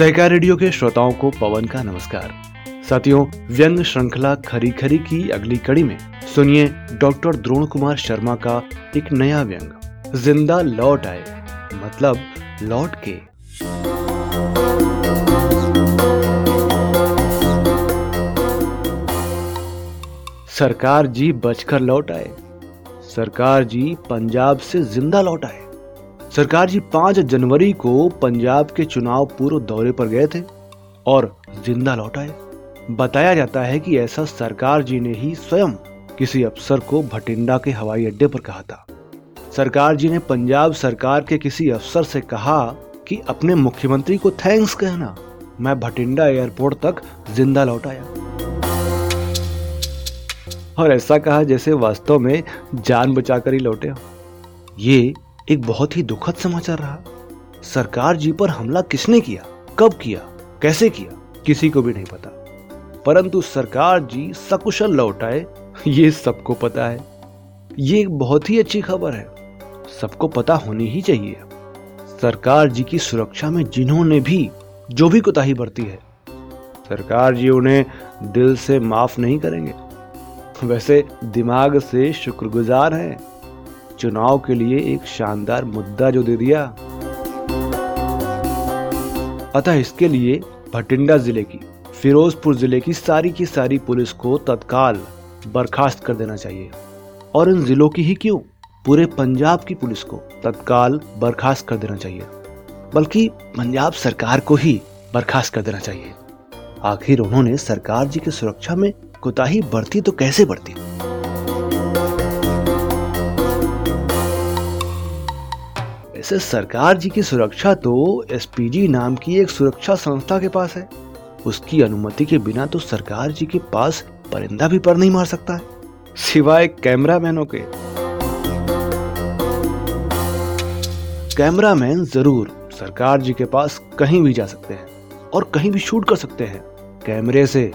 सहकार radio के श्रोताओं को पवन का नमस्कार। साथियों, व्यंग श्रृंखला खरी खरी की अगली कड़ी में सुनिए डॉक्टर द्रोण कुमार शर्मा का एक नया व्यंग, ज़िंदा लौट आए मतलब लौट के। सरकार जी बचकर लौट आए, सरकार जी पंजाब से ज़िंदा लौट आए। सरकार जी पाँच जनवरी को पंजाब के चुनाव पूर्व दौरे पर गए थे और ज़िंदा लौट आए। बताया जाता है कि ऐसा सरकार जी ने ही स्वयं किसी अफसर को भटिंडा के हवाई अड्डे पर कहा था। सरकार जी ने पंजाब सरकार के किसी अफसर से कहा कि अपने मुख्यमंत्री को थैंक्स कहना, मैं भटिंडा एयरपोर्ट तक ज़िंदा लौट आया। और ऐसा कहा जैसे वास्तव में जान बचाकर ही लौटे ये एक बहुत ही दुखद समाचार रहा। सरकार जी पर हमला किसने किया? कब किया? कैसे किया? किसी को भी नहीं पता। परंतु सरकार जी सकुशल लौट आए ये सबको पता है। ये एक बहुत ही अच्छी खबर है। सबको पता होनी ही चाहिए। सरकार जी की सुरक्षा में जिन्होंने भी, जो भी कोताही बरती है, सरकार जी उन्हें दिल से माफ़ नहीं करेंगे। वैसे दिमाग से शुक्रगुजार हैं। चुनाव के लिए एक शानदार मुद्दा जो दे दिया। अतः इसके लिए भटिंडा ज़िले की, फिरोजपुर ज़िले की सारी की सारी पुलिस को तत्काल बर्खास्त कर देना चाहिए। और इन जिलों की ही क्यों? पूरे पंजाब की पुलिस को तत्काल बर्खास्त कर देना चाहिए। बल्कि पंजाब सरकार को ही बर्खास्त कर देना चाहिए। आखिर उन्होंने सरकार जी की सुरक्षा में कोताही बढ़ती तो कैसे बढ़ती ऐसे सरकार जी की सुरक्षा तो एसपीजी नाम की एक सुरक्षा संस्था के पास है। उसकी अनुमति के बिना तो सरकार जी के पास परिंदा भी पर नहीं मार सकता है, सिवाय कैमरामैनों के। कैमरामैन ज़रूर सरकार जी के पास कहीं भी जा सकते हैं और कहीं भी शूट कर सकते हैं। कैमरे से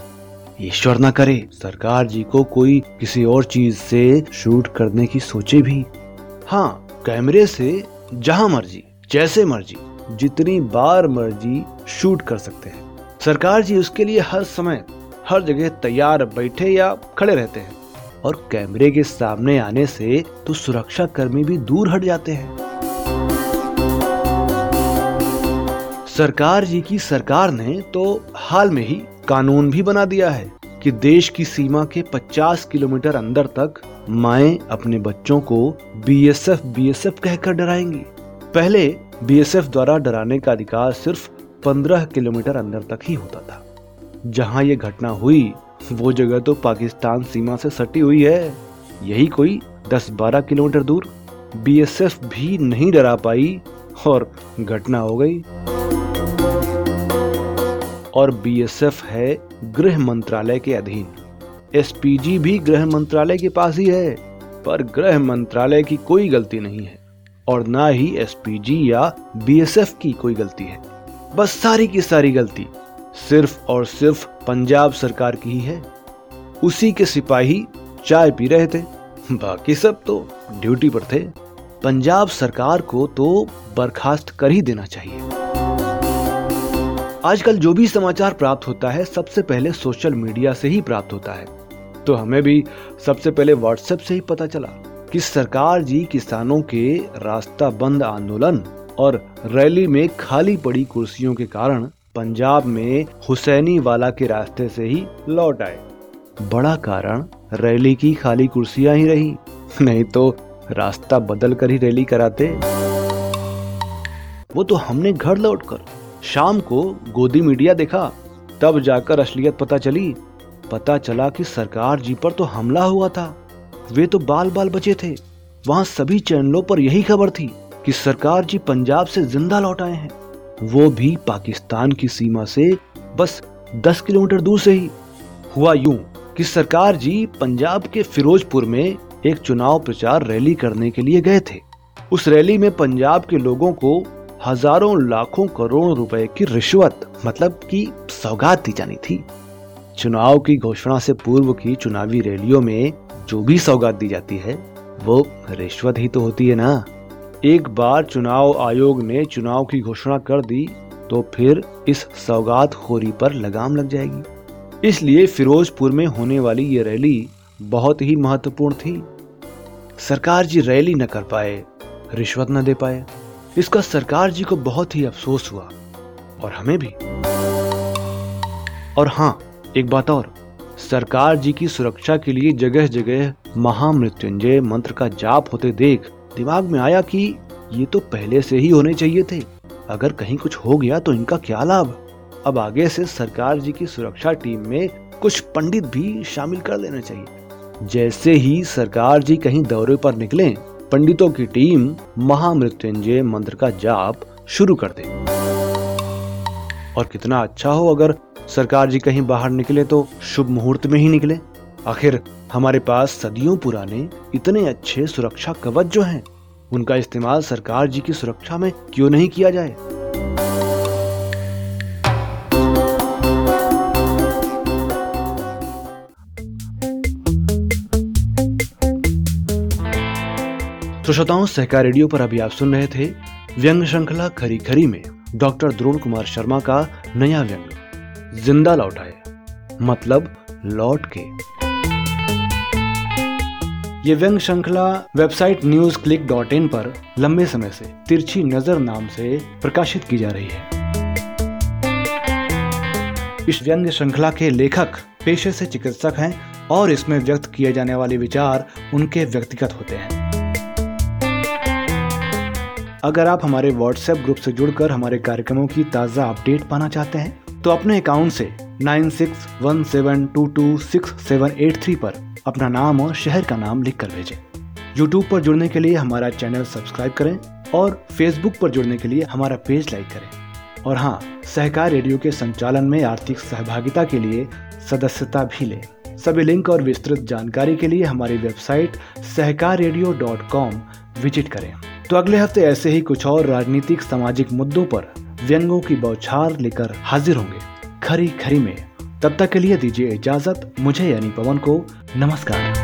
ईश्वर ना करे, सरकार जी को कोई किसी और चीज़ से शूट करने की सोचे भी। हाँ कैमरे से जहाँ मर्ज़ी, जैसे मर्ज़ी, जितनी बार मर्ज़ी शूट कर सकते हैं। सरकार जी उसके लिए हर समय, हर जगह तैयार बैठे या खड़े रहते हैं। और कैमरे के सामने आने से तो सुरक्षा कर्मी भी दूर हट जाते हैं। सरकार जी की सरकार ने तो हाल में ही कानून भी बना दिया है कि देश की सीमा के 50 किलोमीटर अंदर तक माएँ अपने बच्चों को बीएसएफ बीएसएफ कहकर डराएँगी। पहले बीएसएफ द्वारा डराने का अधिकार सिर्फ़ 15 किलोमीटर अंदर तक ही होता था। जहाँ ये घटना हुई, वो जगह तो पाकिस्तान सीमा से सटी हुई है। यही कोई 10-12 किलोमीटर दूर। बीएसएफ भी नहीं डरा पाई और घटना हो गई। और बीएसएफ है गृह मंत्रालय के अधीन। एसपीजी भी गृह मंत्रालय के पास ही है, पर गृह मंत्रालय की कोई गलती नहीं है, और ना ही एसपीजी या बीएसएफ की कोई गलती है। बस सारी की सारी गलती सिर्फ़ और सिर्फ़ पंजाब सरकार की ही है। उसी के सिपाही चाय पी रहे थे, बाकी सब तो ड्यूटी पर थे। पंजाब सरकार को तो बर्खास्त कर ही देना चाहिए। आजकल जो भी समाचार प्राप्त होता है, सबसे पहले सोशल मीडिया से ही प्राप्त होता है। तो हमें भी सबसे पहले व्हाट्सएप से ही पता चला कि सरकार जी किसानों के रास्ता बंद आंदोलन और रैली में खाली पड़ी कुर्सियों के कारण पंजाब में हुसैनी वाला के रास्ते से ही लौट आए। बड़ा कारण रैली की खाली कुर्सियाँ ही रही, नहीं तो रास्ता बदल कर ही रैली कराते। वो तो हमने घर लौटकर शाम को गोदी मीडिया देखा, तब जाकर असलियत पता चली। पता चला कि सरकार जी पर तो हमला हुआ था। वे तो बाल बाल बचे थे। वहाँ सभी चैनलों पर यही खबर थी कि सरकार जी पंजाब से ज़िंदा लौट आए हैं। वो भी पाकिस्तान की सीमा से बस 10 किलोमीटर दूर से ही। हुआ यूँ कि सरकार जी पंजाब के फिरोजपुर में एक चुनाव प्रचार रैली करने के लिए गए थे। उस रैली में पंजाब के लोगों को हज़ारों लाखों करोड़ रुपए की रिश्वत मतलब की सौगात दी जानी थी। चुनाव की घोषणा से पूर्व की चुनावी रैलियों में जो भी सौगात दी जाती है, वो रिश्वत ही तो होती है ना। एक बार चुनाव आयोग ने चुनाव की घोषणा कर दी तो फिर इस सौगात खोरी पर लगाम लग जाएगी। इसलिए फिरोजपुर में होने वाली ये रैली बहुत ही महत्वपूर्ण थी। सरकार जी रैली न कर पाए, रिश्वत न दे पाए। इसका सरकार जी को बहुत ही अफसोस हुआ, और हमें भी। और हाँ एक बात और, सरकार जी की सुरक्षा के लिए जगह जगह महामृत्युंजय मंत्र का जाप होते देख दिमाग में आया कि ये तो पहले से ही होने चाहिए थे। अगर कहीं कुछ हो गया तो इनका क्या लाभ? अब आगे से सरकार जी की सुरक्षा टीम में कुछ पंडित भी शामिल कर लेना चाहिए। जैसे ही सरकार जी कहीं दौरे पर निकले पंडितों की टीम महामृत्युंजय मंत्र का जाप शुरू कर दे और कितना अच्छा हो अगर सरकार जी कहीं बाहर निकले तो शुभ मुहूर्त में ही निकले। आखिर हमारे पास सदियों पुराने, इतने अच्छे सुरक्षा कवच जो हैं, उनका इस्तेमाल सरकार जी की सुरक्षा में क्यों नहीं किया जाए? तो श्रोताओं, सहकार रेडियो पर अभी आप सुन रहे थे व्यंग श्रृंखला खरी खरी में डॉक्टर द्रोण कुमार शर्मा का नया व्यंग, ज़िंदा लौट आए मतलब लौट के। ये व्यंग श्रृंखला website news click dot in पर लंबे समय से तिरछी नज़र नाम से प्रकाशित की जा रही है। इस व्यंग श्रृंखला के लेखक, पेशे से चिकित्सक हैं और इसमें व्यक्त किए जाने वाले विचार उनके व्यक्तिगत होते हैं। अगर आप हमारे व्हाट्सएप ग्रुप से जुड़कर हमारे कार्यक्रमों की ताज़ा अपडेट पाना चाहते हैं तो अपने अकाउंट से 9617226783 पर अपना नाम और शहर का नाम लिख कर भेजें। यूट्यूब पर जुड़ने के लिए हमारा चैनल सब्सक्राइब करें और फेसबुक पर जुड़ने के लिए हमारा पेज लाइक करें। और हाँ सहकार रेडियो के संचालन में आर्थिक सहभागिता के लिए सदस्यता भी लें। सभी लिंक और विस्तृत जानकारी के लिए हमारी वेबसाइट सहकार विज़िट करें। तो अगले हफ़्ते ऐसे ही कुछ और राजनीतिक सामाजिक मुद्दों पर व्यंगों की बौछार लेकर हाजिर होंगे। खरी खरी में। तब तक के लिए दीजिए इजाज़त। मुझे यानी पवन को नमस्कार।